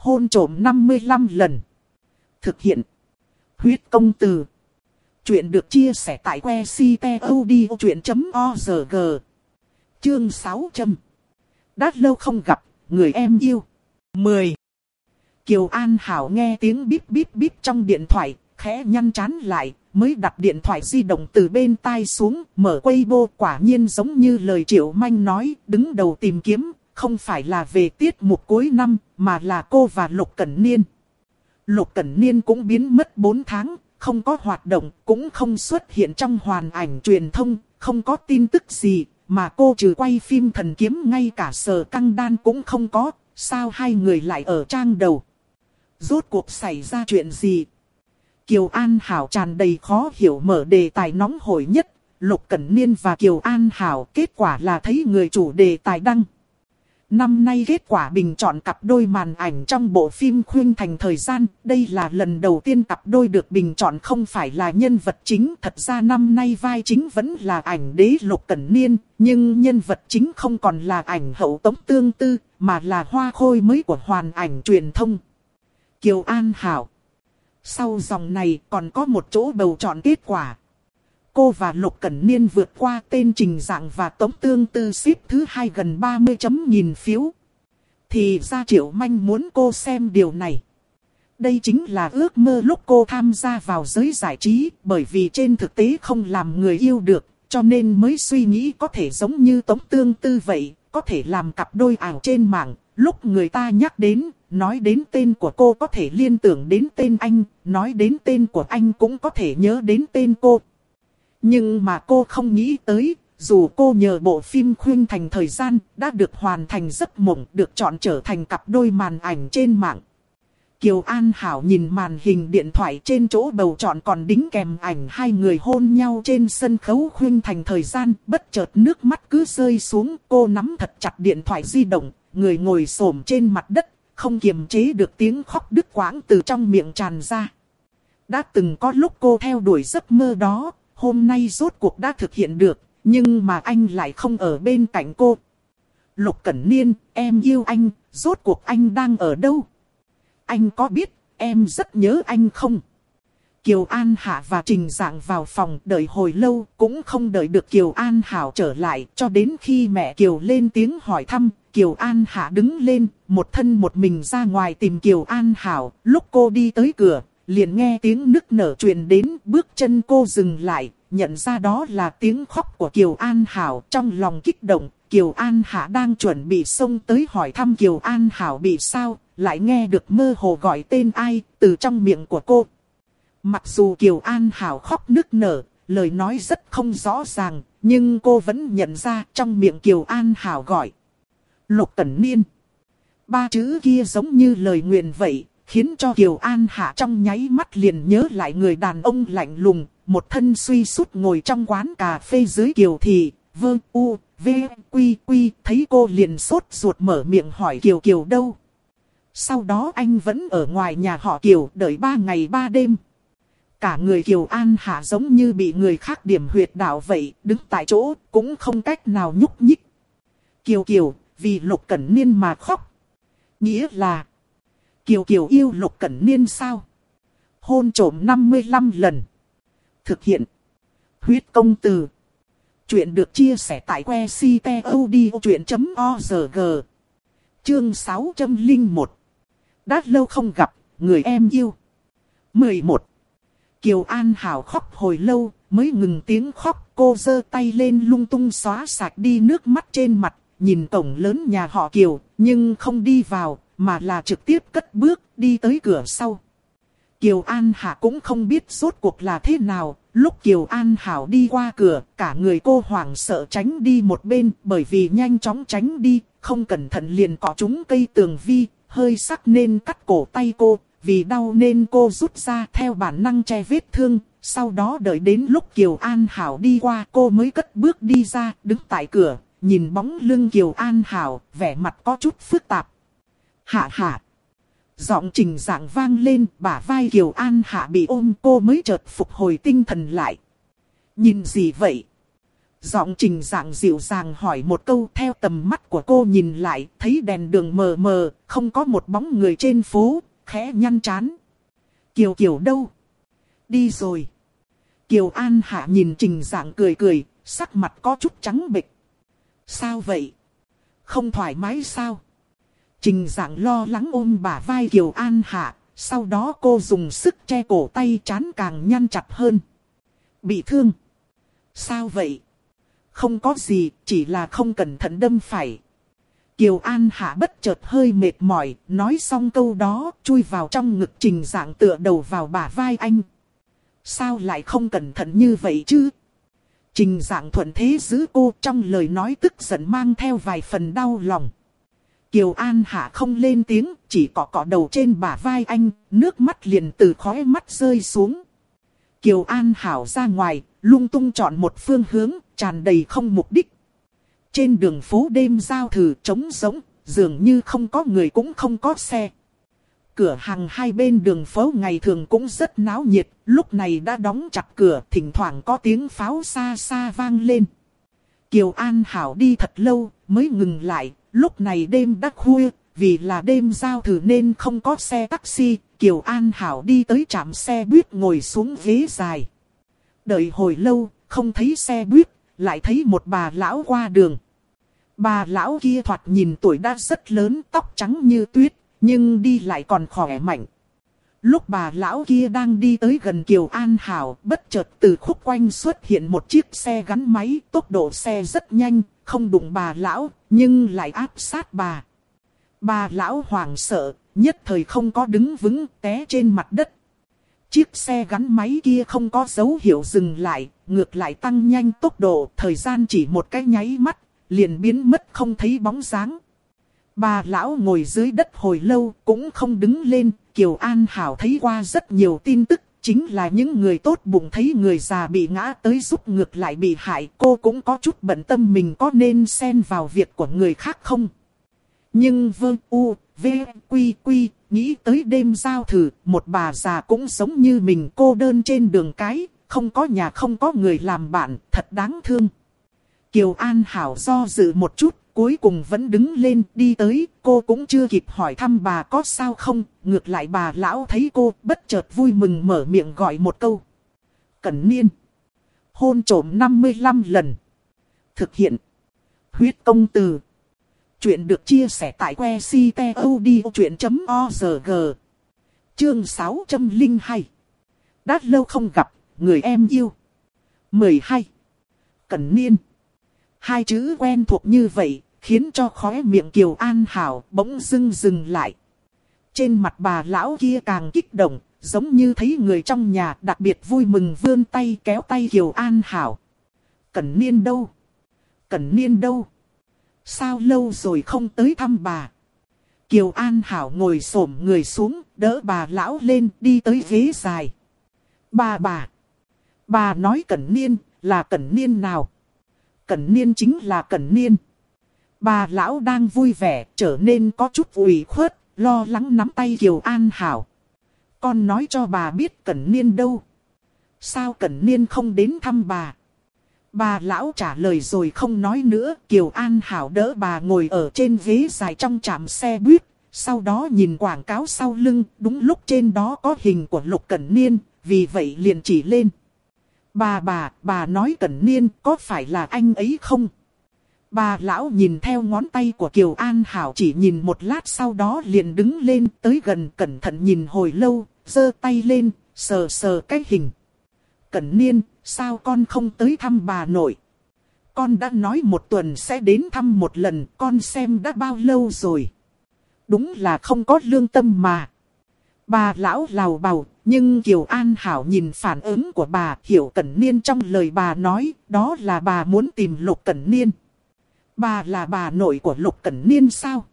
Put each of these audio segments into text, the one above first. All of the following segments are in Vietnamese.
hôn trộm 55 lần. Thực hiện. Huyết công từ. Chuyện được chia sẻ tại que ctod.org. Chương 600. Đã lâu không gặp, người em yêu. 10. Kiều An Hảo nghe tiếng bíp bíp bíp trong điện thoại, khẽ nhăn chán lại, mới đặt điện thoại di động từ bên tai xuống, mở Weibo quả nhiên giống như lời Triệu Manh nói, đứng đầu tìm kiếm, không phải là về tiết mục cuối năm, mà là cô và Lục Cẩn Niên. Lục Cẩn Niên cũng biến mất 4 tháng, không có hoạt động, cũng không xuất hiện trong hoàn ảnh truyền thông, không có tin tức gì, mà cô trừ quay phim thần kiếm ngay cả sờ căng đan cũng không có, sao hai người lại ở trang đầu. Rốt cuộc xảy ra chuyện gì? Kiều An Hảo tràn đầy khó hiểu mở đề tài nóng hổi nhất, Lục Cẩn Niên và Kiều An Hảo kết quả là thấy người chủ đề tài đăng. Năm nay kết quả bình chọn cặp đôi màn ảnh trong bộ phim Khuyên Thành Thời gian, đây là lần đầu tiên cặp đôi được bình chọn không phải là nhân vật chính. Thật ra năm nay vai chính vẫn là ảnh đế Lục Cẩn Niên, nhưng nhân vật chính không còn là ảnh hậu tống tương tư, mà là hoa khôi mới của hoàn ảnh truyền thông. Kiều An Hảo Sau dòng này còn có một chỗ bầu chọn kết quả. Cô và Lục Cẩn Niên vượt qua tên Trình Dạng và Tống Tương Tư xếp thứ hai gần 30 chấm nghìn phiếu. Thì ra Triệu Manh muốn cô xem điều này. Đây chính là ước mơ lúc cô tham gia vào giới giải trí, bởi vì trên thực tế không làm người yêu được, cho nên mới suy nghĩ có thể giống như Tống Tương Tư vậy, có thể làm cặp đôi ảo trên mạng. Lúc người ta nhắc đến, nói đến tên của cô có thể liên tưởng đến tên anh, nói đến tên của anh cũng có thể nhớ đến tên cô. Nhưng mà cô không nghĩ tới, dù cô nhờ bộ phim khuyên thành thời gian, đã được hoàn thành giấc mộng, được chọn trở thành cặp đôi màn ảnh trên mạng. Kiều An Hảo nhìn màn hình điện thoại trên chỗ bầu chọn còn đính kèm ảnh hai người hôn nhau trên sân khấu khuyên thành thời gian, bất chợt nước mắt cứ rơi xuống, cô nắm thật chặt điện thoại di động, người ngồi xổm trên mặt đất, không kiềm chế được tiếng khóc đứt quãng từ trong miệng tràn ra. Đã từng có lúc cô theo đuổi giấc mơ đó, hôm nay rốt cuộc đã thực hiện được, nhưng mà anh lại không ở bên cạnh cô. Lục Cẩn Niên, em yêu anh, rốt cuộc anh đang ở đâu? Anh có biết, em rất nhớ anh không? Kiều An Hạ và Trình Dạng vào phòng đợi hồi lâu cũng không đợi được Kiều An Hảo trở lại cho đến khi mẹ Kiều lên tiếng hỏi thăm. Kiều An Hạ đứng lên, một thân một mình ra ngoài tìm Kiều An Hảo. Lúc cô đi tới cửa, liền nghe tiếng nức nở truyền đến, bước chân cô dừng lại, nhận ra đó là tiếng khóc của Kiều An Hảo trong lòng kích động. Kiều An Hạ đang chuẩn bị xông tới hỏi thăm Kiều An Hảo bị sao, lại nghe được mơ hồ gọi tên ai từ trong miệng của cô. Mặc dù Kiều An Hảo khóc nức nở, lời nói rất không rõ ràng, nhưng cô vẫn nhận ra trong miệng Kiều An Hảo gọi. Lục Cẩn Niên. Ba chữ kia giống như lời nguyện vậy, khiến cho Kiều An Hạ trong nháy mắt liền nhớ lại người đàn ông lạnh lùng, một thân suy sút ngồi trong quán cà phê dưới Kiều Thị, vương u, v, quy quy, thấy cô liền sốt ruột mở miệng hỏi Kiều Kiều đâu. Sau đó anh vẫn ở ngoài nhà họ Kiều đợi ba ngày ba đêm. Cả người Kiều An Hạ giống như bị người khác điểm huyệt đạo vậy, đứng tại chỗ, cũng không cách nào nhúc nhích. Kiều Kiều, vì Lục Cẩn Niên mà khóc. Nghĩa là, Kiều Kiều yêu Lục Cẩn Niên sao? Hôn trổm 55 lần. Thực hiện. Huyết công từ. Chuyện được chia sẻ tại que ctod.org. Chương 601. Đã lâu không gặp, người em yêu. 11. Kiều An Hảo khóc hồi lâu, mới ngừng tiếng khóc. Cô giơ tay lên lung tung xóa sạch đi nước mắt trên mặt, nhìn cổng lớn nhà họ Kiều, nhưng không đi vào, mà là trực tiếp cất bước đi tới cửa sau. Kiều An Hạ cũng không biết rốt cuộc là thế nào, lúc Kiều An Hảo đi qua cửa, cả người cô hoảng sợ tránh đi một bên, bởi vì nhanh chóng tránh đi, không cẩn thận liền cọ trúng cây tường vi, hơi sắc nên cắt cổ tay cô, vì đau nên cô rút ra theo bản năng che vết thương, sau đó đợi đến lúc Kiều An Hảo đi qua cô mới cất bước đi ra, đứng tại cửa, nhìn bóng lưng Kiều An Hảo, vẻ mặt có chút phức tạp. Hạ hạ. Giọng trình dạng vang lên, bả vai Kiều An Hạ bị ôm cô mới chợt phục hồi tinh thần lại. Nhìn gì vậy? giọng trình dạng dịu dàng hỏi một câu theo tầm mắt của cô nhìn lại, thấy đèn đường mờ mờ, không có một bóng người trên phố, khẽ nhăn chán. Kiều Kiều đâu? Đi rồi. Kiều An Hạ nhìn trình dạng cười cười, sắc mặt có chút trắng bệch. Sao vậy? Không thoải mái sao? Trình dạng lo lắng ôm bả vai Kiều An Hạ, sau đó cô dùng sức che cổ tay chán càng nhăn chặt hơn. Bị thương. Sao vậy? Không có gì, chỉ là không cẩn thận đâm phải. Kiều An Hạ bất chợt hơi mệt mỏi, nói xong câu đó, chui vào trong ngực trình dạng tựa đầu vào bả vai anh. Sao lại không cẩn thận như vậy chứ? Trình dạng thuận thế giữ cô trong lời nói tức giận mang theo vài phần đau lòng. Kiều An Hạ không lên tiếng, chỉ cọ cọ đầu trên bả vai anh, nước mắt liền từ khóe mắt rơi xuống. Kiều An Hảo ra ngoài, lung tung chọn một phương hướng, tràn đầy không mục đích. Trên đường phố đêm giao thử trống rỗng, dường như không có người cũng không có xe. Cửa hàng hai bên đường phố ngày thường cũng rất náo nhiệt, lúc này đã đóng chặt cửa, thỉnh thoảng có tiếng pháo xa xa vang lên. Kiều An Hảo đi thật lâu, mới ngừng lại, lúc này đêm đã khuya, vì là đêm giao thử nên không có xe taxi, Kiều An Hảo đi tới trạm xe buýt ngồi xuống ghế dài. Đợi hồi lâu, không thấy xe buýt, lại thấy một bà lão qua đường. Bà lão kia thoạt nhìn tuổi đã rất lớn, tóc trắng như tuyết, nhưng đi lại còn khỏe mạnh. Lúc bà lão kia đang đi tới gần Kiều An Hảo, bất chợt từ khúc quanh xuất hiện một chiếc xe gắn máy, tốc độ xe rất nhanh, không đụng bà lão, nhưng lại áp sát bà. Bà lão hoảng sợ, nhất thời không có đứng vững, té trên mặt đất. Chiếc xe gắn máy kia không có dấu hiệu dừng lại, ngược lại tăng nhanh tốc độ, thời gian chỉ một cái nháy mắt, liền biến mất không thấy bóng dáng. Bà lão ngồi dưới đất hồi lâu cũng không đứng lên, Kiều An Hảo thấy qua rất nhiều tin tức, chính là những người tốt bụng thấy người già bị ngã tới giúp ngược lại bị hại. Cô cũng có chút bận tâm mình có nên xen vào việc của người khác không. Nhưng vương u, v, quy quy, nghĩ tới đêm giao thử, một bà già cũng giống như mình cô đơn trên đường cái, không có nhà không có người làm bạn, thật đáng thương. Kiều An Hảo do dự một chút, cuối cùng vẫn đứng lên đi tới, cô cũng chưa kịp hỏi thăm bà có sao không, ngược lại bà lão thấy cô bất chợt vui mừng mở miệng gọi một câu. Cẩn niên. Hôn trổm 55 lần. Thực hiện. Huyết công từ. Chuyện được chia sẻ tại que ctod.org. Chương 602. Đã lâu không gặp, người em yêu. 12. Cẩn niên. Hai chữ quen thuộc như vậy, khiến cho khóe miệng Kiều An Hảo bỗng dưng dừng lại. Trên mặt bà lão kia càng kích động, giống như thấy người trong nhà đặc biệt vui mừng vươn tay kéo tay Kiều An Hảo. Cẩn niên đâu? Cẩn niên đâu? Sao lâu rồi không tới thăm bà? Kiều An Hảo ngồi xổm người xuống, đỡ bà lão lên, đi tới ghế dài. Bà bà! Bà nói cẩn niên, là cẩn niên nào? Cẩn niên chính là cẩn niên. Bà lão đang vui vẻ, trở nên có chút ủy khuất, lo lắng nắm tay Kiều An Hảo. Con nói cho bà biết Cẩn Niên đâu. Sao Cẩn Niên không đến thăm bà? Bà lão trả lời rồi không nói nữa, Kiều An Hảo đỡ bà ngồi ở trên ghế dài trong trạm xe buýt. Sau đó nhìn quảng cáo sau lưng, đúng lúc trên đó có hình của Lục Cẩn Niên, vì vậy liền chỉ lên. Bà bà, bà nói Cẩn Niên có phải là anh ấy không? Bà lão nhìn theo ngón tay của Kiều An Hảo chỉ nhìn một lát sau đó liền đứng lên tới gần cẩn thận nhìn hồi lâu, giơ tay lên, sờ sờ cái hình. Cẩn niên, sao con không tới thăm bà nội? Con đã nói một tuần sẽ đến thăm một lần, con xem đã bao lâu rồi. Đúng là không có lương tâm mà. Bà lão lào bào, nhưng Kiều An Hảo nhìn phản ứng của bà, hiểu Cẩn Niên trong lời bà nói, đó là bà muốn tìm Lục Cẩn Niên. Bà là bà nội của Lục Cẩn Niên sao?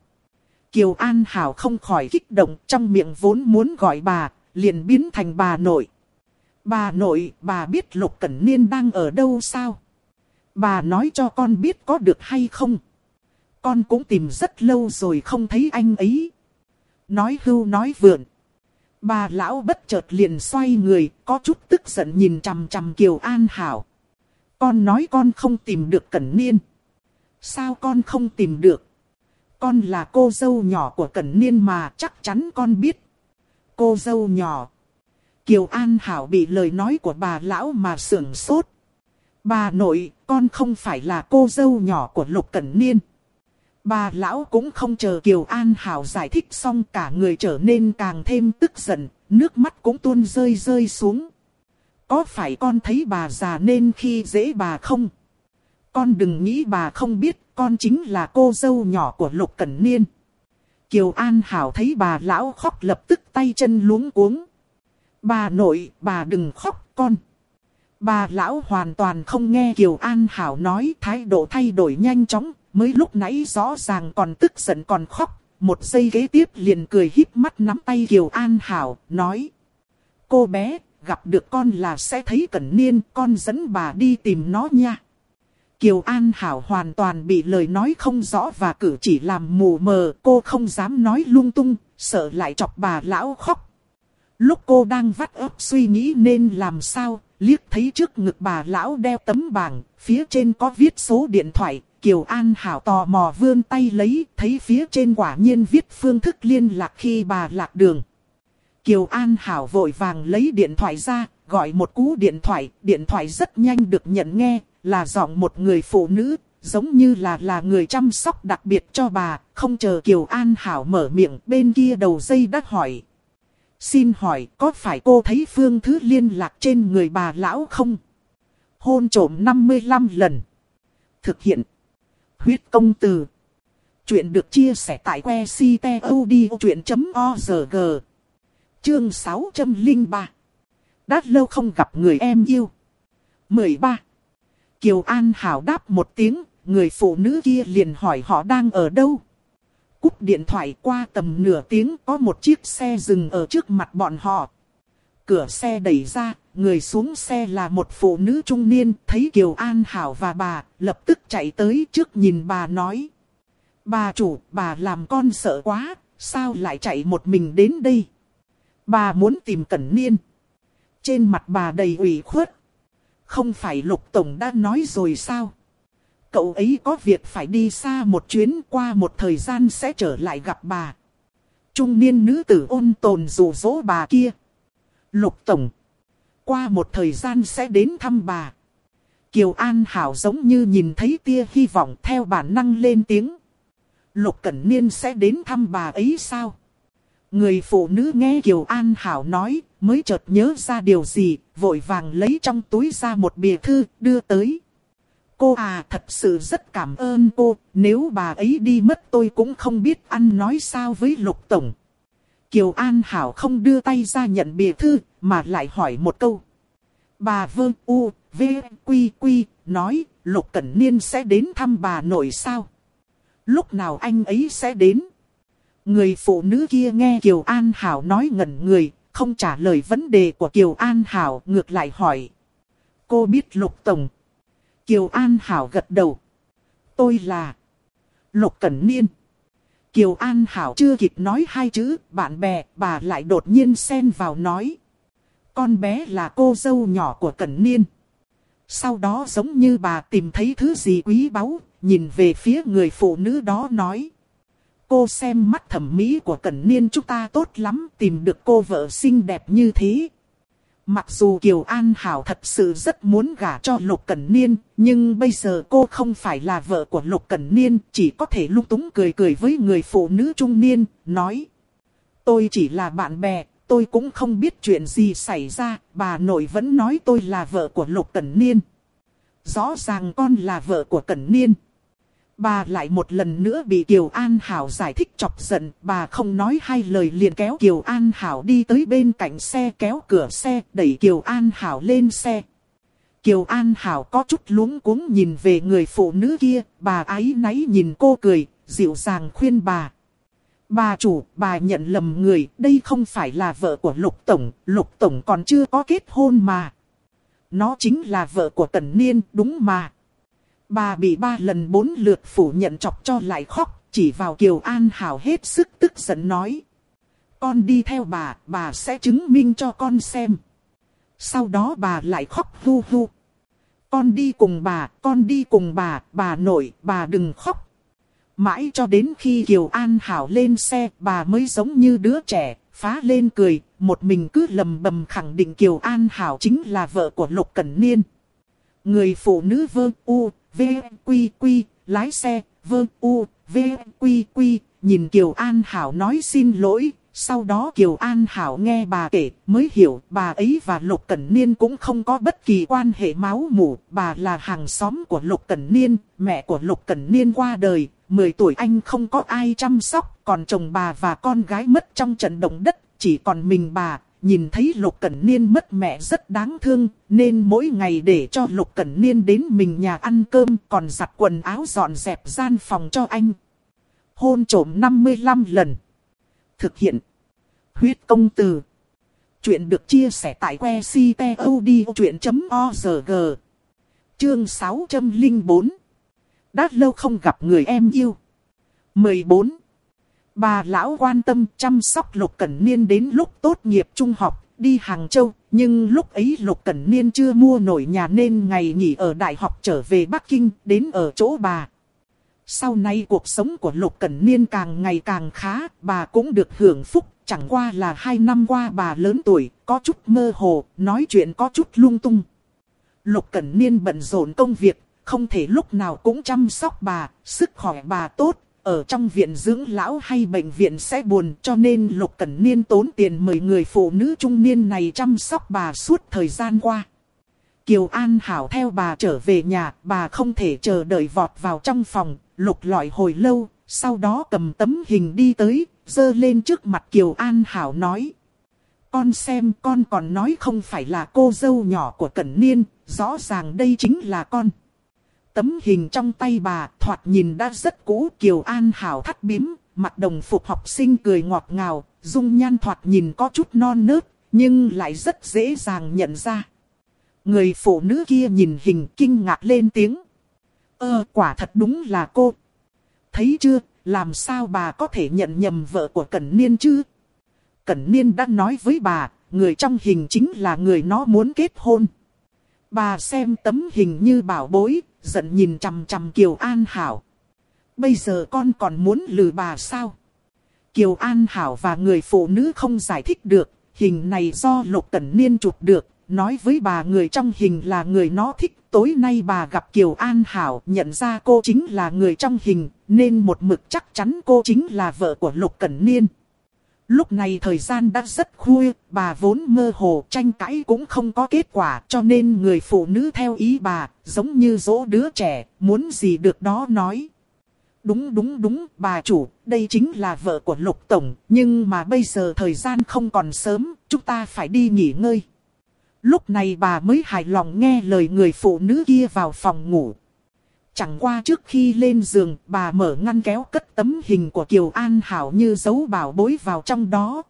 Kiều An Hảo không khỏi kích động trong miệng vốn muốn gọi bà, liền biến thành bà nội. Bà nội, bà biết Lục Cẩn Niên đang ở đâu sao? Bà nói cho con biết có được hay không? Con cũng tìm rất lâu rồi không thấy anh ấy. Nói hưu nói vượn. Bà lão bất chợt liền xoay người, có chút tức giận nhìn chằm chằm Kiều An Hảo. Con nói con không tìm được Cẩn Niên. Sao con không tìm được? Con là cô dâu nhỏ của Cẩn Niên mà chắc chắn con biết. Cô dâu nhỏ. Kiều An Hảo bị lời nói của bà lão mà sưởng sốt. Bà nội, con không phải là cô dâu nhỏ của Lục Cẩn Niên. Bà lão cũng không chờ Kiều An Hảo giải thích xong cả người trở nên càng thêm tức giận, nước mắt cũng tuôn rơi rơi xuống. Có phải con thấy bà già nên khi dễ bà không? Con đừng nghĩ bà không biết, con chính là cô dâu nhỏ của Lục Cẩn Niên. Kiều An Hảo thấy bà lão khóc lập tức tay chân luống cuống. Bà nội, bà đừng khóc con. Bà lão hoàn toàn không nghe Kiều An Hảo nói thái độ thay đổi nhanh chóng, mới lúc nãy rõ ràng còn tức giận còn khóc. Một giây ghế tiếp liền cười híp mắt nắm tay Kiều An Hảo, nói. Cô bé, gặp được con là sẽ thấy cẩn niên, con dẫn bà đi tìm nó nha. Kiều An Hảo hoàn toàn bị lời nói không rõ và cử chỉ làm mù mờ, cô không dám nói lung tung, sợ lại chọc bà lão khóc. Lúc cô đang vắt ấp suy nghĩ nên làm sao, liếc thấy trước ngực bà lão đeo tấm bảng, phía trên có viết số điện thoại, Kiều An Hảo tò mò vươn tay lấy, thấy phía trên quả nhiên viết phương thức liên lạc khi bà lạc đường. Kiều An Hảo vội vàng lấy điện thoại ra, gọi một cú điện thoại, điện thoại rất nhanh được nhận nghe, là giọng một người phụ nữ, giống như là là người chăm sóc đặc biệt cho bà, không chờ Kiều An Hảo mở miệng, bên kia đầu dây đã hỏi. Xin hỏi có phải cô thấy phương thứ liên lạc trên người bà lão không? Hôn trổm 55 lần. Thực hiện. Huyết công từ. Chuyện được chia sẻ tại que ctod.org. Chương 603. Đã lâu không gặp người em yêu. 13. Kiều An Hảo đáp một tiếng, người phụ nữ kia liền hỏi họ đang ở đâu. Cúp điện thoại qua tầm nửa tiếng có một chiếc xe dừng ở trước mặt bọn họ. Cửa xe đẩy ra, người xuống xe là một phụ nữ trung niên, thấy Kiều An Hảo và bà, lập tức chạy tới trước nhìn bà nói. Bà chủ, bà làm con sợ quá, sao lại chạy một mình đến đây? Bà muốn tìm Cẩn Niên. Trên mặt bà đầy ủy khuất. Không phải Lục Tổng đã nói rồi sao? Cậu ấy có việc phải đi xa một chuyến qua một thời gian sẽ trở lại gặp bà. Trung niên nữ tử ôn tồn rủ dỗ bà kia. Lục Tổng. Qua một thời gian sẽ đến thăm bà. Kiều An Hảo giống như nhìn thấy tia hy vọng theo bản năng lên tiếng. Lục Cẩn Niên sẽ đến thăm bà ấy sao? Người phụ nữ nghe Kiều An Hảo nói, mới chợt nhớ ra điều gì, vội vàng lấy trong túi ra một bìa thư, đưa tới. Cô à thật sự rất cảm ơn cô, nếu bà ấy đi mất tôi cũng không biết ăn nói sao với Lục Tổng. Kiều An Hảo không đưa tay ra nhận bìa thư, mà lại hỏi một câu. Bà Vương U, V, Quy, Quy, nói, Lục Cẩn Niên sẽ đến thăm bà nội sao? Lúc nào anh ấy sẽ đến? Người phụ nữ kia nghe Kiều An Hảo nói ngẩn người, không trả lời vấn đề của Kiều An Hảo, ngược lại hỏi. Cô biết Lục Tổng. Kiều An Hảo gật đầu. Tôi là Lục Cẩn Niên. Kiều An Hảo chưa kịp nói hai chữ, bạn bè, bà lại đột nhiên xen vào nói. Con bé là cô dâu nhỏ của Cẩn Niên. Sau đó giống như bà tìm thấy thứ gì quý báu, nhìn về phía người phụ nữ đó nói. Cô xem mắt thẩm mỹ của Cẩn Niên chúng ta tốt lắm, tìm được cô vợ xinh đẹp như thế. Mặc dù Kiều An Hảo thật sự rất muốn gả cho Lục Cẩn Niên, nhưng bây giờ cô không phải là vợ của Lục Cẩn Niên, chỉ có thể lung túng cười cười với người phụ nữ trung niên, nói. Tôi chỉ là bạn bè, tôi cũng không biết chuyện gì xảy ra, bà nội vẫn nói tôi là vợ của Lục Cẩn Niên. Rõ ràng con là vợ của Cẩn Niên. Bà lại một lần nữa bị Kiều An Hảo giải thích chọc giận, bà không nói hai lời liền kéo Kiều An Hảo đi tới bên cạnh xe kéo cửa xe, đẩy Kiều An Hảo lên xe. Kiều An Hảo có chút luống cuống nhìn về người phụ nữ kia, bà ái náy nhìn cô cười, dịu dàng khuyên bà. Bà chủ, bà nhận lầm người, đây không phải là vợ của Lục Tổng, Lục Tổng còn chưa có kết hôn mà. Nó chính là vợ của Tần Niên, đúng mà. Bà bị ba lần bốn lượt phủ nhận chọc cho lại khóc, chỉ vào Kiều An Hảo hết sức tức giận nói. Con đi theo bà, bà sẽ chứng minh cho con xem. Sau đó bà lại khóc hu hu. Con đi cùng bà, con đi cùng bà, bà nội, bà đừng khóc. Mãi cho đến khi Kiều An Hảo lên xe, bà mới giống như đứa trẻ, phá lên cười, một mình cứ lầm bầm khẳng định Kiều An Hảo chính là vợ của Lục Cẩn Niên. Người phụ nữ vơ u, v, quy quy, lái xe, vơ u, v, quy quy, nhìn Kiều An Hảo nói xin lỗi, sau đó Kiều An Hảo nghe bà kể mới hiểu bà ấy và Lục Cẩn Niên cũng không có bất kỳ quan hệ máu mủ. Bà là hàng xóm của Lục Cẩn Niên, mẹ của Lục Cẩn Niên qua đời. 10 tuổi anh không có ai chăm sóc, còn chồng bà và con gái mất trong trận động đất. Chỉ còn mình bà, nhìn thấy Lục Cẩn Niên mất mẹ rất đáng thương, nên mỗi ngày để cho Lục Cẩn Niên đến mình nhà ăn cơm còn giặt quần áo dọn dẹp gian phòng cho anh. Hôn trổm 55 lần. Thực hiện. Huyết công từ. Chuyện được chia sẻ tại que ctod.org. Chương 604. Đã lâu không gặp người em yêu. 14. Bà lão quan tâm chăm sóc Lục Cẩn Niên đến lúc tốt nghiệp trung học, đi Hàng Châu. Nhưng lúc ấy Lục Cẩn Niên chưa mua nổi nhà nên ngày nghỉ ở đại học trở về Bắc Kinh, đến ở chỗ bà. Sau này cuộc sống của Lục Cẩn Niên càng ngày càng khá, bà cũng được hưởng phúc. Chẳng qua là hai năm qua bà lớn tuổi, có chút mơ hồ, nói chuyện có chút lung tung. Lục Cẩn Niên bận rộn công việc, không thể lúc nào cũng chăm sóc bà, sức khỏe bà tốt. Ở trong viện dưỡng lão hay bệnh viện sẽ buồn cho nên Lục Cẩn Niên tốn tiền mời người phụ nữ trung niên này chăm sóc bà suốt thời gian qua. Kiều An Hảo theo bà trở về nhà, bà không thể chờ đợi vọt vào trong phòng, lục lọi hồi lâu, sau đó cầm tấm hình đi tới, dơ lên trước mặt Kiều An Hảo nói. Con xem con còn nói không phải là cô dâu nhỏ của Cẩn Niên, rõ ràng đây chính là con. Tấm hình trong tay bà thoạt nhìn đã rất cũ Kiều An Hảo thắt bím, mặt đồng phục học sinh cười ngọt ngào, dung nhan thoạt nhìn có chút non nớt, nhưng lại rất dễ dàng nhận ra. Người phụ nữ kia nhìn hình kinh ngạc lên tiếng. Ơ quả thật đúng là cô. Thấy chưa, làm sao bà có thể nhận nhầm vợ của Cẩn Niên chứ? Cẩn Niên đã nói với bà, người trong hình chính là người nó muốn kết hôn. Bà xem tấm hình như bảo bối, giận nhìn chằm chằm Kiều An Hảo. Bây giờ con còn muốn lừa bà sao? Kiều An Hảo và người phụ nữ không giải thích được, hình này do Lục Cẩn Niên chụp được, nói với bà người trong hình là người nó thích. Tối nay bà gặp Kiều An Hảo nhận ra cô chính là người trong hình, nên một mực chắc chắn cô chính là vợ của Lục Cẩn Niên. Lúc này thời gian đã rất khuya, bà vốn mơ hồ tranh cãi cũng không có kết quả cho nên người phụ nữ theo ý bà, giống như dỗ đứa trẻ, muốn gì được đó nói. Đúng đúng đúng, bà chủ, đây chính là vợ của Lục Tổng, nhưng mà bây giờ thời gian không còn sớm, chúng ta phải đi nghỉ ngơi. Lúc này bà mới hài lòng nghe lời người phụ nữ kia vào phòng ngủ. Chẳng qua trước khi lên giường, bà mở ngăn kéo cất tấm hình của Kiều An Hảo như dấu bảo bối vào trong đó.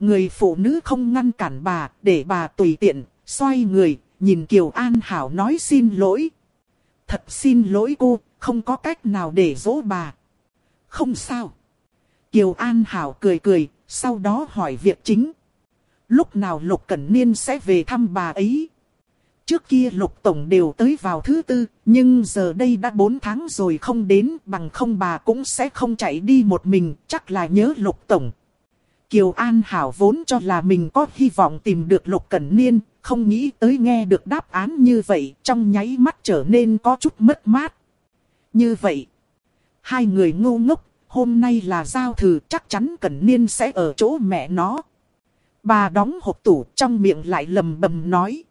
Người phụ nữ không ngăn cản bà, để bà tùy tiện, xoay người, nhìn Kiều An Hảo nói xin lỗi. Thật xin lỗi cô, không có cách nào để dỗ bà. Không sao. Kiều An Hảo cười cười, sau đó hỏi việc chính. Lúc nào Lục Cẩn Niên sẽ về thăm bà ấy? Trước kia Lục Tổng đều tới vào thứ tư, nhưng giờ đây đã 4 tháng rồi không đến, bằng không bà cũng sẽ không chạy đi một mình, chắc là nhớ Lục Tổng. Kiều An Hảo vốn cho là mình có hy vọng tìm được Lục Cẩn Niên, không nghĩ tới nghe được đáp án như vậy, trong nháy mắt trở nên có chút mất mát. Như vậy, hai người ngu ngốc, hôm nay là giao thử chắc chắn Cẩn Niên sẽ ở chỗ mẹ nó. Bà đóng hộp tủ trong miệng lại lầm bầm nói.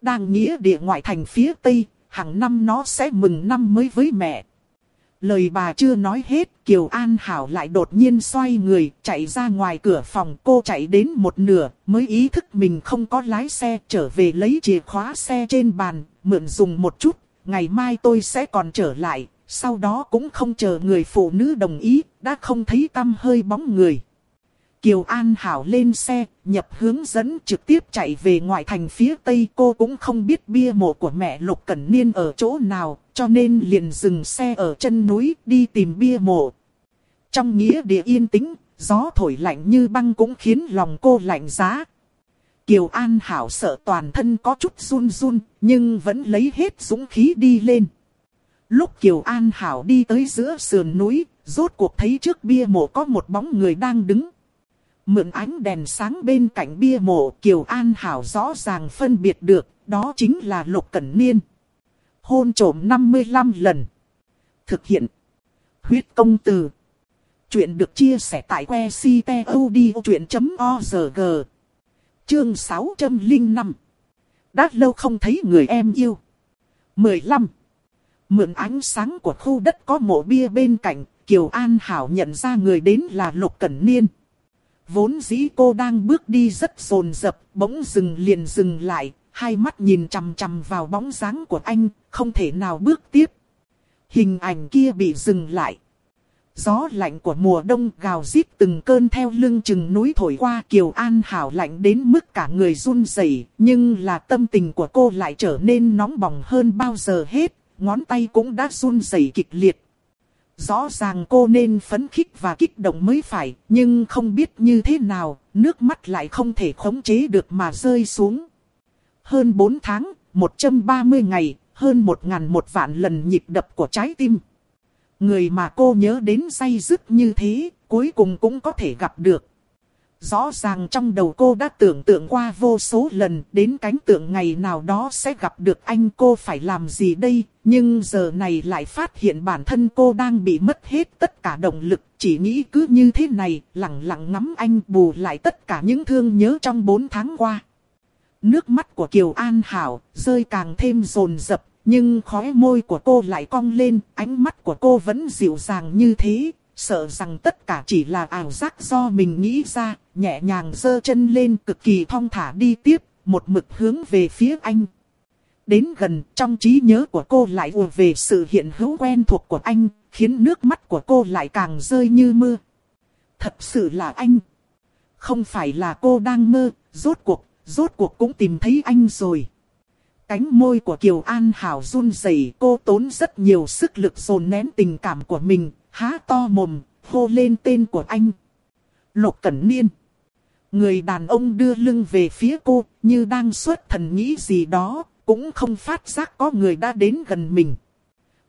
Đang nghĩa địa ngoại thành phía tây, hàng năm nó sẽ mừng năm mới với mẹ. Lời bà chưa nói hết, Kiều An Hảo lại đột nhiên xoay người, chạy ra ngoài cửa phòng. Cô chạy đến một nửa, mới ý thức mình không có lái xe, trở về lấy chìa khóa xe trên bàn, mượn dùng một chút. Ngày mai tôi sẽ còn trở lại, sau đó cũng không chờ người phụ nữ đồng ý, đã không thấy tâm hơi bóng người. Kiều An Hảo lên xe, nhập hướng dẫn trực tiếp chạy về ngoại thành phía Tây. Cô cũng không biết bia mộ của mẹ Lục Cẩn Niên ở chỗ nào, cho nên liền dừng xe ở chân núi đi tìm bia mộ. Trong nghĩa địa yên tĩnh, gió thổi lạnh như băng cũng khiến lòng cô lạnh giá. Kiều An Hảo sợ toàn thân có chút run run, nhưng vẫn lấy hết dũng khí đi lên. Lúc Kiều An Hảo đi tới giữa sườn núi, rốt cuộc thấy trước bia mộ có một bóng người đang đứng. Mượn ánh đèn sáng bên cạnh bia mộ Kiều An Hảo rõ ràng phân biệt được, đó chính là Lục Cẩn Niên. Hôn trổm 55 lần. Thực hiện. Huyết công từ. Chuyện được chia sẻ tại que ctod.org. Chương 605. Đã lâu không thấy người em yêu. 15. Mượn ánh sáng của khu đất có mộ bia bên cạnh, Kiều An Hảo nhận ra người đến là Lục Cẩn Niên. Vốn dĩ cô đang bước đi rất rồn rập, bỗng dừng liền dừng lại, hai mắt nhìn chằm chằm vào bóng dáng của anh, không thể nào bước tiếp. Hình ảnh kia bị dừng lại. Gió lạnh của mùa đông gào rít từng cơn theo lưng chừng núi thổi qua Kiều An Hảo lạnh đến mức cả người run rẩy, nhưng là tâm tình của cô lại trở nên nóng bỏng hơn bao giờ hết, ngón tay cũng đã run rẩy kịch liệt. Rõ ràng cô nên phấn khích và kích động mới phải, nhưng không biết như thế nào, nước mắt lại không thể khống chế được mà rơi xuống. Hơn 4 tháng, 130 ngày, hơn 1.000 một vạn lần nhịp đập của trái tim. Người mà cô nhớ đến say dứt như thế, cuối cùng cũng có thể gặp được. Rõ ràng trong đầu cô đã tưởng tượng qua vô số lần đến cánh tượng ngày nào đó sẽ gặp được anh cô phải làm gì đây. Nhưng giờ này lại phát hiện bản thân cô đang bị mất hết tất cả động lực. Chỉ nghĩ cứ như thế này lặng lặng ngắm anh bù lại tất cả những thương nhớ trong 4 tháng qua. Nước mắt của Kiều An Hảo rơi càng thêm rồn rập. Nhưng khóe môi của cô lại cong lên, ánh mắt của cô vẫn dịu dàng như thế, sợ rằng tất cả chỉ là ảo giác do mình nghĩ ra, nhẹ nhàng giơ chân lên cực kỳ thong thả đi tiếp, một mực hướng về phía anh. Đến gần, trong trí nhớ của cô lại ùa về sự hiện hữu quen thuộc của anh, khiến nước mắt của cô lại càng rơi như mưa. Thật sự là anh. Không phải là cô đang mơ, rốt cuộc, rốt cuộc cũng tìm thấy anh rồi. Cánh môi của Kiều An Hảo run rẩy, cô tốn rất nhiều sức lực dồn nén tình cảm của mình, há to mồm, hô lên tên của anh. Lục Cẩn Niên. Người đàn ông đưa lưng về phía cô, như đang xuất thần nghĩ gì đó, cũng không phát giác có người đã đến gần mình.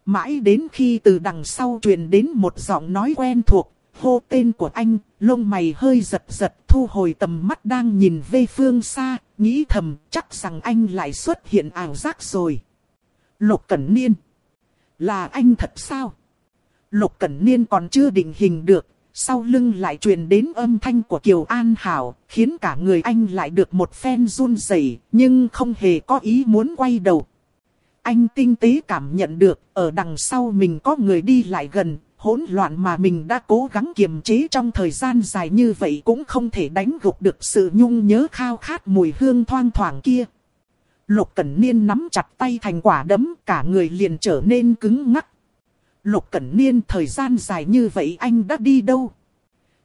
Mãi đến khi từ đằng sau truyền đến một giọng nói quen thuộc, hô tên của anh, lông mày hơi giật giật, thu hồi tầm mắt đang nhìn về phương xa, nghĩ thầm chắc rằng anh lại xuất hiện ảo giác rồi. Lục Cẩn Niên. Là anh thật sao? Lục Cẩn Niên còn chưa định hình được, sau lưng lại truyền đến âm thanh của Kiều An Hảo, khiến cả người anh lại được một phen run rẩy, nhưng không hề có ý muốn quay đầu. Anh tinh tế cảm nhận được, ở đằng sau mình có người đi lại gần, hỗn loạn mà mình đã cố gắng kiềm chế trong thời gian dài như vậy cũng không thể đánh gục được sự nhung nhớ khao khát mùi hương thoang thoảng kia. Lục Cẩn Niên nắm chặt tay thành quả đấm, cả người liền trở nên cứng ngắc. Lục Cẩn Niên thời gian dài như vậy anh đã đi đâu?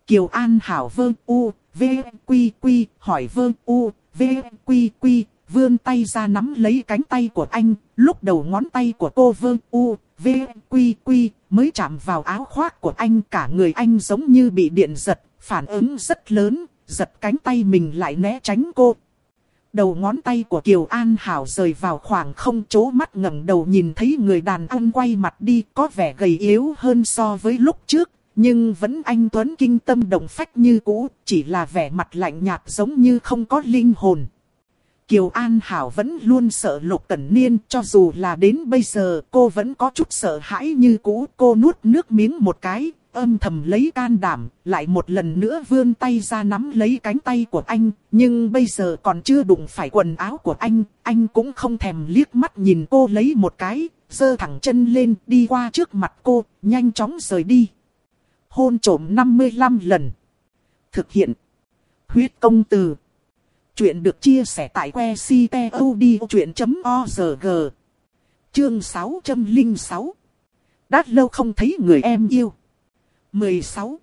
Kiều An Hảo vương u, v, quy quy, hỏi vương u, v, quy quy, vươn tay ra nắm lấy cánh tay của anh, lúc đầu ngón tay của cô vương u, v, quy quy, mới chạm vào áo khoác của anh cả người anh giống như bị điện giật, phản ứng rất lớn, giật cánh tay mình lại né tránh cô. Đầu ngón tay của Kiều An Hảo rời vào khoảng không chố mắt ngẩng đầu nhìn thấy người đàn ông quay mặt đi có vẻ gầy yếu hơn so với lúc trước, nhưng vẫn anh Tuấn kinh tâm động phách như cũ, chỉ là vẻ mặt lạnh nhạt giống như không có linh hồn. Kiều An Hảo vẫn luôn sợ Lục Cẩn Niên, cho dù là đến bây giờ cô vẫn có chút sợ hãi như cũ. Cô nuốt nước miếng một cái, âm thầm lấy can đảm, lại một lần nữa vươn tay ra nắm lấy cánh tay của anh. Nhưng bây giờ còn chưa đụng phải quần áo của anh, anh cũng không thèm liếc mắt nhìn cô lấy một cái, giơ thẳng chân lên, đi qua trước mặt cô, nhanh chóng rời đi. Hôn trổm 55 lần. Thực hiện. Huyết công từ. Chuyện được chia sẻ tại que ctod.org. Chương 606. Đã lâu không thấy người em yêu. 16.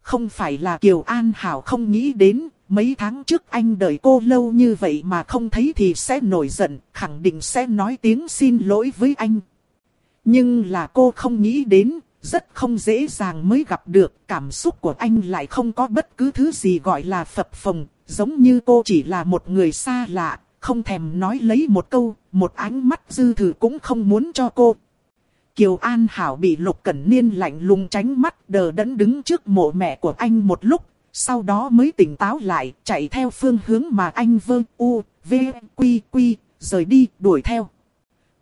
Không phải là Kiều An Hảo không nghĩ đến, mấy tháng trước anh đợi cô lâu như vậy mà không thấy thì sẽ nổi giận, khẳng định sẽ nói tiếng xin lỗi với anh. Nhưng là cô không nghĩ đến, rất không dễ dàng mới gặp được. Cảm xúc của anh lại không có bất cứ thứ gì gọi là phập phồng, giống như cô chỉ là một người xa lạ, không thèm nói lấy một câu, một ánh mắt dư thử cũng không muốn cho cô. Kiều An Hảo bị Lục Cẩn Niên lạnh lùng tránh mắt đờ đẫn đứng trước mộ mẹ của anh một lúc, sau đó mới tỉnh táo lại, chạy theo phương hướng mà anh vơ u, v, quy, quy, rời đi, đuổi theo.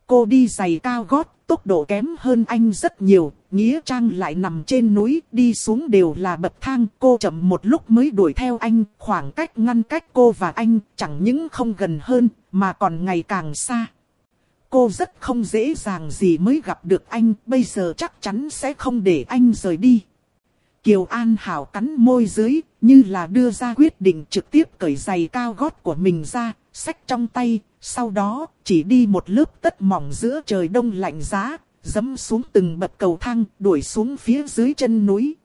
Cô đi giày cao gót, tốc độ kém hơn anh rất nhiều, Nghĩa Trang lại nằm trên núi, đi xuống đều là bậc thang. Cô chậm một lúc mới đuổi theo anh, khoảng cách ngăn cách cô và anh chẳng những không gần hơn, mà còn ngày càng xa. Cô rất không dễ dàng gì mới gặp được anh, bây giờ chắc chắn sẽ không để anh rời đi. Kiều An Hảo cắn môi dưới, như là đưa ra quyết định trực tiếp cởi giày cao gót của mình ra, sách trong tay, sau đó chỉ đi một lớp tất mỏng giữa trời đông lạnh giá, dẫm xuống từng bậc cầu thang, đuổi xuống phía dưới chân núi.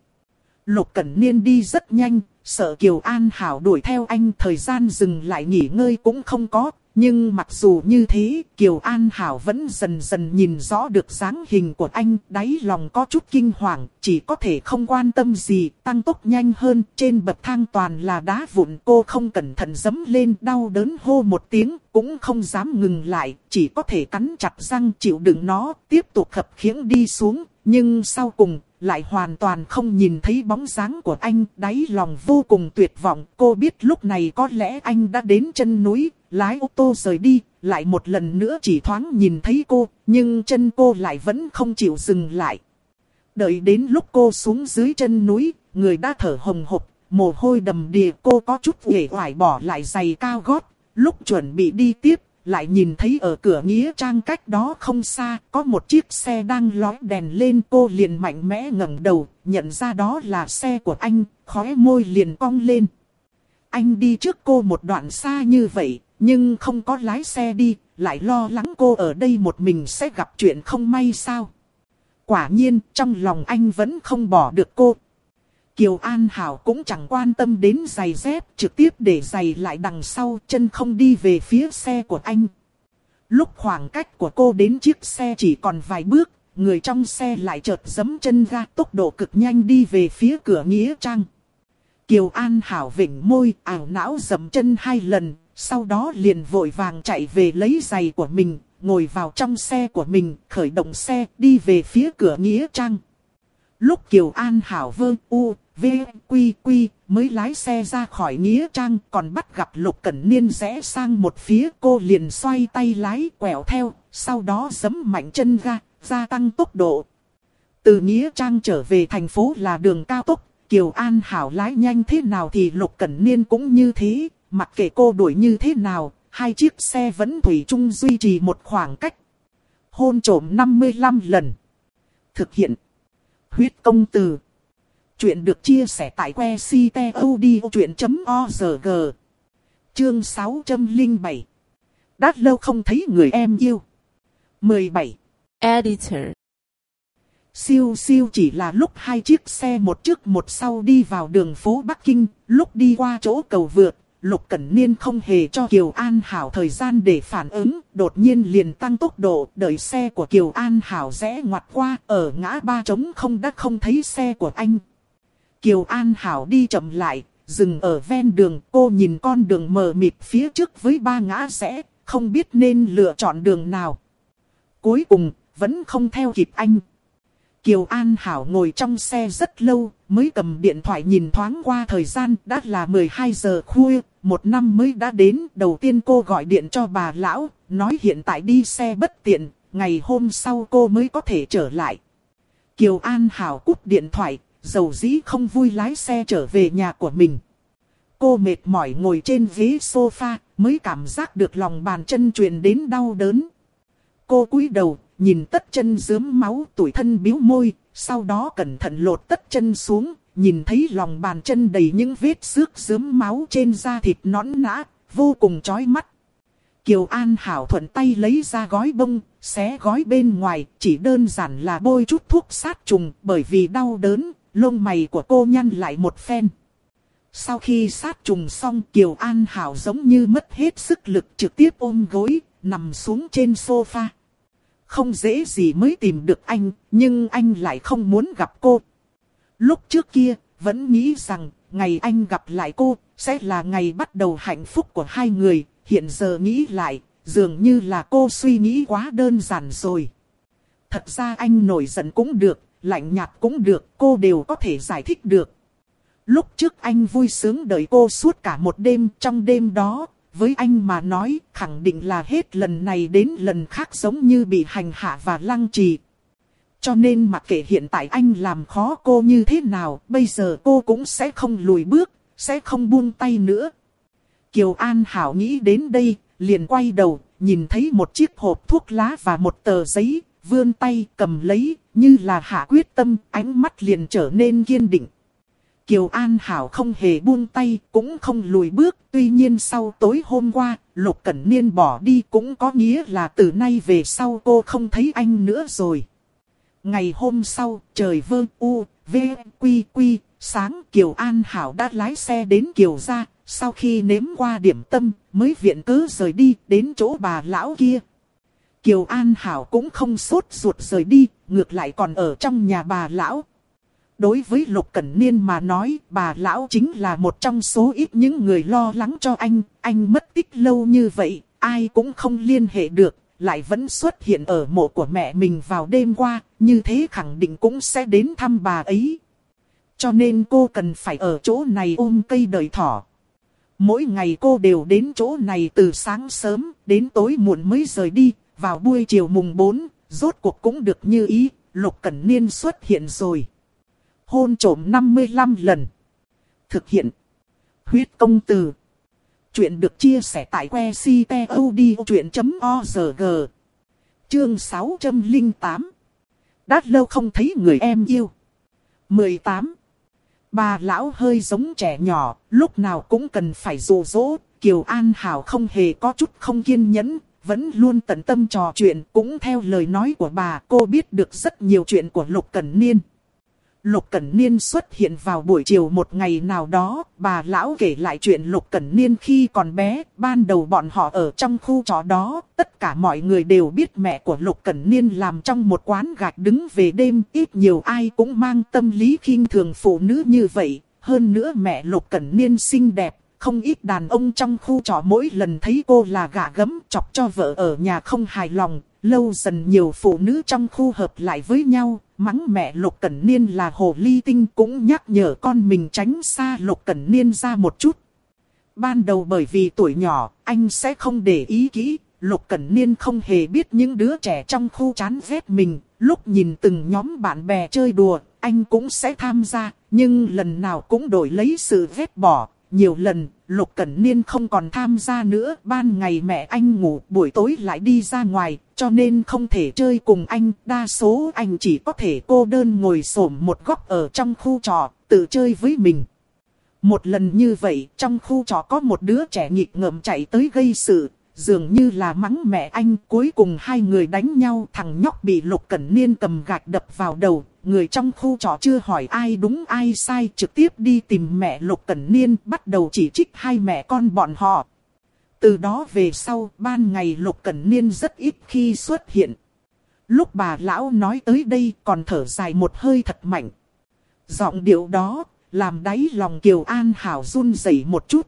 Lục Cẩn Niên đi rất nhanh, sợ Kiều An Hảo đuổi theo anh thời gian dừng lại nghỉ ngơi cũng không có, nhưng mặc dù như thế, Kiều An Hảo vẫn dần dần nhìn rõ được dáng hình của anh, đáy lòng có chút kinh hoàng, chỉ có thể không quan tâm gì, tăng tốc nhanh hơn, trên bậc thang toàn là đá vụn, cô không cẩn thận dấm lên đau đớn hô một tiếng, cũng không dám ngừng lại, chỉ có thể cắn chặt răng chịu đựng nó, tiếp tục khập khiễng đi xuống, nhưng sau cùng, lại hoàn toàn không nhìn thấy bóng dáng của anh, đáy lòng vô cùng tuyệt vọng, cô biết lúc này có lẽ anh đã đến chân núi, lái ô tô rời đi, lại một lần nữa chỉ thoáng nhìn thấy cô, nhưng chân cô lại vẫn không chịu dừng lại. Đợi đến lúc cô xuống dưới chân núi, người đã thở hồng hộc, mồ hôi đầm đìa cô có chút uể oải bỏ lại giày cao gót, lúc chuẩn bị đi tiếp, lại nhìn thấy ở cửa nghĩa trang cách đó không xa, có một chiếc xe đang lói đèn lên cô liền mạnh mẽ ngẩng đầu, nhận ra đó là xe của anh, khóe môi liền cong lên. Anh đi trước cô một đoạn xa như vậy, nhưng không có lái xe đi, lại lo lắng cô ở đây một mình sẽ gặp chuyện không may sao. Quả nhiên, trong lòng anh vẫn không bỏ được cô. Kiều An Hảo cũng chẳng quan tâm đến giày dép, trực tiếp để giày lại đằng sau, chân không đi về phía xe của anh. Lúc khoảng cách của cô đến chiếc xe chỉ còn vài bước, người trong xe lại chợt giấm chân ra tốc độ cực nhanh đi về phía cửa Nghĩa Trang. Kiều An Hảo vỉnh môi, ảo não dầm chân hai lần, sau đó liền vội vàng chạy về lấy giày của mình, ngồi vào trong xe của mình, khởi động xe, đi về phía cửa Nghĩa Trang. Lúc Kiều An Hảo vương u, v, quy quy, mới lái xe ra khỏi Nghĩa Trang, còn bắt gặp Lục Cẩn Niên rẽ sang một phía, cô liền xoay tay lái quẹo theo, sau đó giấm mạnh chân ra, gia tăng tốc độ. Từ Nghĩa Trang trở về thành phố là đường cao tốc, Kiều An Hảo lái nhanh thế nào thì Lục Cẩn Niên cũng như thế, mặc kệ cô đuổi như thế nào, hai chiếc xe vẫn thủy chung duy trì một khoảng cách. Hôn trổm 55 lần. Thực hiện. Huyết công từ. Chuyện được chia sẻ tại que ctod.org. Chương 607. Đã lâu không thấy người em yêu. 17. Editor. Siêu siêu chỉ là lúc hai chiếc xe một trước một sau đi vào đường phố Bắc Kinh, lúc đi qua chỗ cầu vượt, Lục Cẩn Niên không hề cho Kiều An Hảo thời gian để phản ứng, đột nhiên liền tăng tốc độ, đợi xe của Kiều An Hảo rẽ ngoặt qua, ở ngã ba trống không đã không thấy xe của anh. Kiều An Hảo đi chậm lại, dừng ở ven đường, cô nhìn con đường mờ mịt phía trước với ba ngã rẽ, không biết nên lựa chọn đường nào. Cuối cùng, vẫn không theo kịp anh. Kiều An Hảo ngồi trong xe rất lâu, mới cầm điện thoại nhìn thoáng qua thời gian đã là 12 giờ khuya, một năm mới đã đến. Đầu tiên cô gọi điện cho bà lão, nói hiện tại đi xe bất tiện, ngày hôm sau cô mới có thể trở lại. Kiều An Hảo cúp điện thoại, dầu dĩ không vui lái xe trở về nhà của mình. Cô mệt mỏi ngồi trên ghế sofa, mới cảm giác được lòng bàn chân truyền đến đau đớn. Cô cúi đầu, nhìn tất chân dướm máu tuổi thân biếu môi, sau đó cẩn thận lột tất chân xuống, nhìn thấy lòng bàn chân đầy những vết xước dướm máu trên da thịt nõn nã, vô cùng chói mắt. Kiều An Hảo thuận tay lấy ra gói bông, xé gói bên ngoài, chỉ đơn giản là bôi chút thuốc sát trùng, bởi vì đau đớn, lông mày của cô nhăn lại một phen. Sau khi sát trùng xong Kiều An Hảo giống như mất hết sức lực trực tiếp ôm gối, nằm xuống trên sofa không dễ gì mới tìm được anh, nhưng anh lại không muốn gặp cô. Lúc trước kia, vẫn nghĩ rằng, ngày anh gặp lại cô, sẽ là ngày bắt đầu hạnh phúc của hai người. Hiện giờ nghĩ lại, dường như là cô suy nghĩ quá đơn giản rồi. Thật ra anh nổi giận cũng được, lạnh nhạt cũng được, cô đều có thể giải thích được. Lúc trước anh vui sướng đợi cô suốt cả một đêm, trong đêm đó, với anh mà nói, khẳng định là hết lần này đến lần khác giống như bị hành hạ và lăng trì. Cho nên mặc kệ hiện tại anh làm khó cô như thế nào, bây giờ cô cũng sẽ không lùi bước, sẽ không buông tay nữa. Kiều An Hảo nghĩ đến đây, liền quay đầu, nhìn thấy một chiếc hộp thuốc lá và một tờ giấy, vươn tay cầm lấy, như là hạ quyết tâm, ánh mắt liền trở nên kiên định. Kiều An Hảo không hề buông tay, cũng không lùi bước, tuy nhiên sau tối hôm qua, Lục Cẩn Niên bỏ đi cũng có nghĩa là từ nay về sau cô không thấy anh nữa rồi. Ngày hôm sau, trời vơ u, v, quy quy, sáng Kiều An Hảo đã lái xe đến Kiều gia, sau khi nếm qua điểm tâm, mới viện cớ rời đi đến chỗ bà lão kia. Kiều An Hảo cũng không sốt ruột rời đi, ngược lại còn ở trong nhà bà lão. Đối với Lục Cẩn Niên mà nói, bà lão chính là một trong số ít những người lo lắng cho anh. Anh mất tích lâu như vậy, ai cũng không liên hệ được, lại vẫn xuất hiện ở mộ của mẹ mình vào đêm qua, như thế khẳng định cũng sẽ đến thăm bà ấy. Cho nên cô cần phải ở chỗ này ôm cây đời thỏ. Mỗi ngày cô đều đến chỗ này từ sáng sớm đến tối muộn mới rời đi, vào buổi chiều mùng 4, rốt cuộc cũng được như ý, Lục Cẩn Niên xuất hiện rồi. Hôn trổm 55 lần. Thực hiện. Huyết công từ. Chuyện được chia sẻ tại que ctod.org. Chương 608. Đã lâu không thấy người em yêu. 18. Bà lão hơi giống trẻ nhỏ, lúc nào cũng cần phải dụ dỗ. Kiều An Hảo không hề có chút không kiên nhẫn, vẫn luôn tận tâm trò chuyện. Cũng theo lời nói của bà, cô biết được rất nhiều chuyện của Lục Cẩn Niên. Lục Cẩn Niên xuất hiện vào buổi chiều một ngày nào đó, bà lão kể lại chuyện Lục Cẩn Niên khi còn bé, ban đầu bọn họ ở trong khu trọ đó, tất cả mọi người đều biết mẹ của Lục Cẩn Niên làm trong một quán gạch đứng về đêm, ít nhiều ai cũng mang tâm lý khinh thường phụ nữ như vậy, hơn nữa mẹ Lục Cẩn Niên xinh đẹp. Không ít đàn ông trong khu trọ mỗi lần thấy cô là gạ gấm chọc cho vợ ở nhà không hài lòng, lâu dần nhiều phụ nữ trong khu hợp lại với nhau, mắng mẹ Lục Cẩn Niên là hồ ly tinh cũng nhắc nhở con mình tránh xa Lục Cẩn Niên ra một chút. Ban đầu bởi vì tuổi nhỏ, anh sẽ không để ý kỹ, Lục Cẩn Niên không hề biết những đứa trẻ trong khu chán ghét mình, lúc nhìn từng nhóm bạn bè chơi đùa, anh cũng sẽ tham gia, nhưng lần nào cũng đổi lấy sự ghét bỏ, nhiều lần, Lục Cẩn Niên không còn tham gia nữa, ban ngày mẹ anh ngủ, buổi tối lại đi ra ngoài, cho nên không thể chơi cùng anh, đa số anh chỉ có thể cô đơn ngồi xổm một góc ở trong khu trò, tự chơi với mình. Một lần như vậy, trong khu trò có một đứa trẻ nghịch ngợm chạy tới gây sự, dường như là mắng mẹ anh, cuối cùng hai người đánh nhau, thằng nhóc bị Lục Cẩn Niên cầm gạch đập vào đầu, người trong khu trò chưa hỏi ai đúng ai sai, trực tiếp đi tìm mẹ Lục Cẩn Niên, bắt đầu chỉ trích hai mẹ con bọn họ. Từ đó về sau, ban ngày Lục Cẩn Niên rất ít khi xuất hiện. Lúc bà lão nói tới đây còn thở dài một hơi thật mạnh. Giọng điệu đó, làm đáy lòng Kiều An Hảo run rẩy một chút.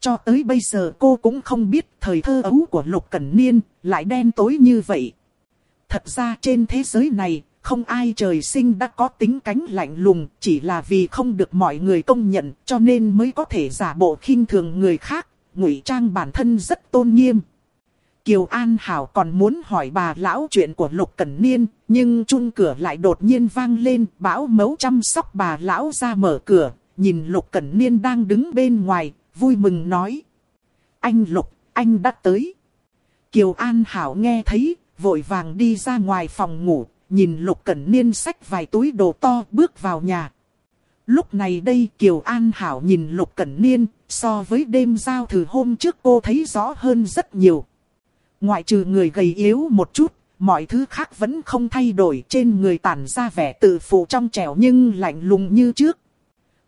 Cho tới bây giờ cô cũng không biết thời thơ ấu của Lục Cẩn Niên lại đen tối như vậy. Thật ra trên thế giới này, không ai trời sinh đã có tính cánh lạnh lùng, chỉ là vì không được mọi người công nhận, cho nên mới có thể giả bộ khinh thường người khác, ngụy trang bản thân rất tôn nghiêm. Kiều An Hảo còn muốn hỏi bà lão chuyện của Lục Cẩn Niên, nhưng chung cửa lại đột nhiên vang lên, bão mấu chăm sóc bà lão ra mở cửa, nhìn Lục Cẩn Niên đang đứng bên ngoài, vui mừng nói. Anh Lục, anh đã tới. Kiều An Hảo nghe thấy, vội vàng đi ra ngoài phòng ngủ, nhìn Lục Cẩn Niên xách vài túi đồ to bước vào nhà. Lúc này đây Kiều An Hảo nhìn Lục Cẩn Niên, so với đêm giao thử hôm trước cô thấy rõ hơn rất nhiều. Ngoại trừ người gầy yếu một chút, mọi thứ khác vẫn không thay đổi trên người tản ra vẻ tự phụ trong trẻo nhưng lạnh lùng như trước.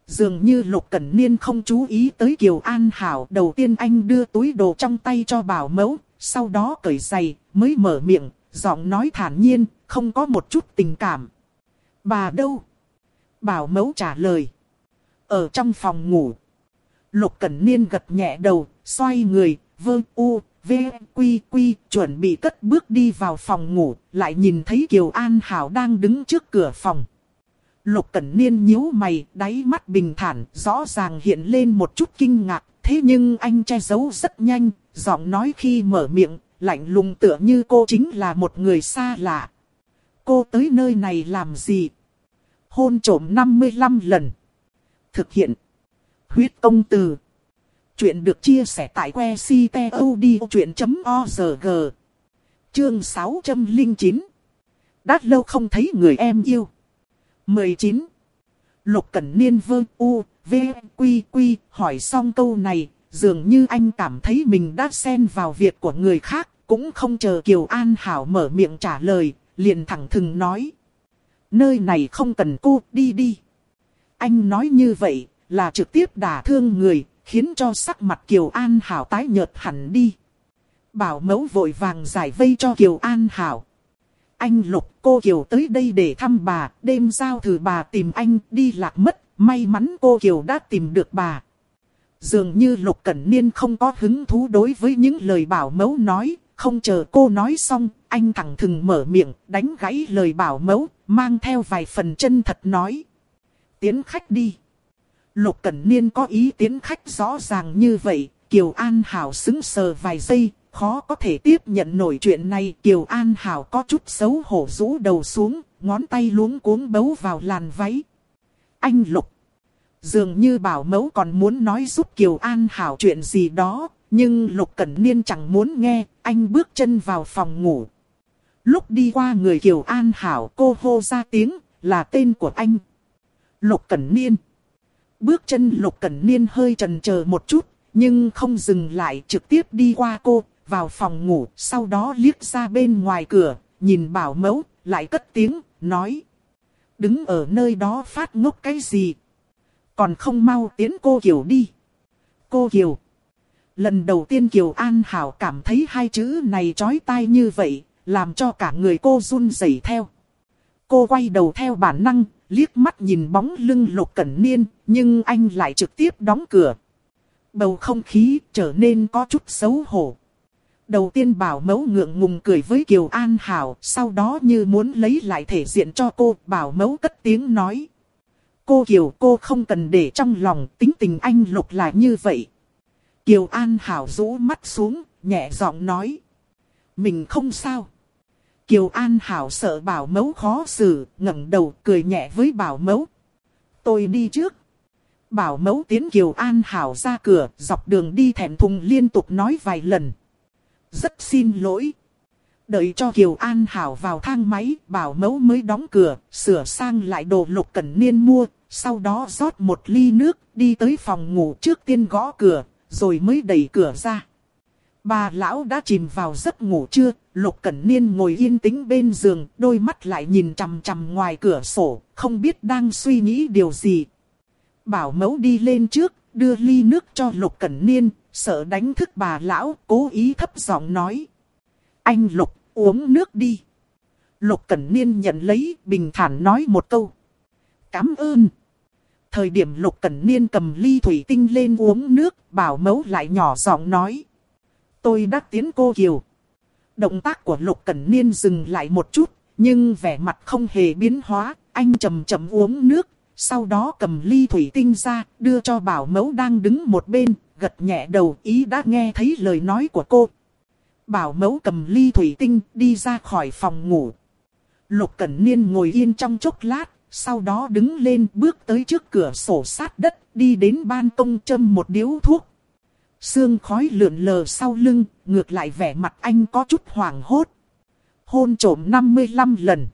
Dường như Lục Cẩn Niên không chú ý tới Kiều An Hảo. Đầu tiên anh đưa túi đồ trong tay cho bảo mẫu, sau đó cởi giày, mới mở miệng, giọng nói thản nhiên, không có một chút tình cảm. Bà đâu? Bảo mẫu trả lời. Ở trong phòng ngủ. Lục Cẩn Niên gật nhẹ đầu, xoay người, vơ u, v, quy quy, chuẩn bị cất bước đi vào phòng ngủ, lại nhìn thấy Kiều An Hảo đang đứng trước cửa phòng. Lục Cẩn Niên nhíu mày, đáy mắt bình thản, rõ ràng hiện lên một chút kinh ngạc, thế nhưng anh che giấu rất nhanh, giọng nói khi mở miệng, lạnh lùng tựa như cô chính là một người xa lạ. Cô tới nơi này làm gì? Hôn trổm 55 lần. Thực hiện. Huyết công từ. Chuyện được chia sẻ tại que ctod.org. Chương 609. Đã lâu không thấy người em yêu. 19. Lục Cẩn Niên vơ u, v, quy quy, hỏi xong câu này, dường như anh cảm thấy mình đã xen vào việc của người khác, cũng không chờ Kiều An Hảo mở miệng trả lời, liền thẳng thừng nói. Nơi này không cần cô, đi đi. Anh nói như vậy, là trực tiếp đả thương người, khiến cho sắc mặt Kiều An Hảo tái nhợt hẳn đi. Bảo mẫu vội vàng giải vây cho Kiều An Hảo. Anh Lục cô Kiều tới đây để thăm bà, đêm giao thử bà tìm anh đi lạc mất, may mắn cô Kiều đã tìm được bà. Dường như Lục Cẩn Niên không có hứng thú đối với những lời bảo mẫu nói, không chờ cô nói xong, anh thẳng thừng mở miệng, đánh gãy lời bảo mẫu, mang theo vài phần chân thật nói. Tiến khách đi. Lục Cẩn Niên có ý tiến khách rõ ràng như vậy, Kiều An Hảo xứng sờ vài giây, khó có thể tiếp nhận nổi chuyện này. Kiều An Hảo có chút xấu hổ rũ đầu xuống, ngón tay luống cuống bấu vào làn váy. Anh Lục. Dường như bảo mẫu còn muốn nói giúp Kiều An Hảo chuyện gì đó, nhưng Lục Cẩn Niên chẳng muốn nghe, anh bước chân vào phòng ngủ. Lúc đi qua người Kiều An Hảo cô hô ra tiếng, là tên của anh. Lục Cẩn Niên. Bước chân Lục Cẩn Niên hơi trần chờ một chút, nhưng không dừng lại trực tiếp đi qua cô, vào phòng ngủ, sau đó liếc ra bên ngoài cửa, nhìn bảo mẫu, lại cất tiếng, nói. Đứng ở nơi đó phát ngốc cái gì? Còn không mau tiến cô Kiều đi. Cô Kiều. Lần đầu tiên Kiều An Hảo cảm thấy hai chữ này chói tai như vậy, làm cho cả người cô run rẩy theo. Cô quay đầu theo bản năng, liếc mắt nhìn bóng lưng Lục Cẩn Niên, nhưng anh lại trực tiếp đóng cửa. Bầu không khí trở nên có chút xấu hổ. Đầu tiên bảo mẫu ngượng ngùng cười với Kiều An Hảo, sau đó như muốn lấy lại thể diện cho cô, bảo mẫu cất tiếng nói. Cô Kiều cô không cần để trong lòng, tính tình anh Lục là như vậy. Kiều An Hảo rũ mắt xuống, nhẹ giọng nói. Mình không sao. Kiều An Hảo sợ bảo mẫu khó xử, ngẩng đầu cười nhẹ với bảo mẫu. Tôi đi trước. Bảo mẫu tiến Kiều An Hảo ra cửa, dọc đường đi thẹn thùng liên tục nói vài lần. Rất xin lỗi. Đợi cho Kiều An Hảo vào thang máy, bảo mẫu mới đóng cửa, sửa sang lại đồ lục cần niên mua, sau đó rót một ly nước, đi tới phòng ngủ trước tiên gõ cửa, rồi mới đẩy cửa ra. Bà lão đã chìm vào giấc ngủ chưa, Lục Cẩn Niên ngồi yên tĩnh bên giường, đôi mắt lại nhìn chằm chằm ngoài cửa sổ, không biết đang suy nghĩ điều gì. Bảo mẫu đi lên trước, đưa ly nước cho Lục Cẩn Niên, sợ đánh thức bà lão, cố ý thấp giọng nói. Anh Lục, uống nước đi. Lục Cẩn Niên nhận lấy, bình thản nói một câu. Cảm ơn. Thời điểm Lục Cẩn Niên cầm ly thủy tinh lên uống nước, bảo mẫu lại nhỏ giọng nói. Tôi đã tiến cô Kiều. Động tác của Lục Cẩn Niên dừng lại một chút, nhưng vẻ mặt không hề biến hóa, anh chậm chậm uống nước, sau đó cầm ly thủy tinh ra, đưa cho bảo mẫu đang đứng một bên, gật nhẹ đầu ý đã nghe thấy lời nói của cô. Bảo mẫu cầm ly thủy tinh đi ra khỏi phòng ngủ. Lục Cẩn Niên ngồi yên trong chốc lát, sau đó đứng lên bước tới trước cửa sổ sát đất, đi đến ban công châm một điếu thuốc. Sương khói lượn lờ sau lưng, ngược lại vẻ mặt anh có chút hoảng hốt. Hôn trổm 55 lần.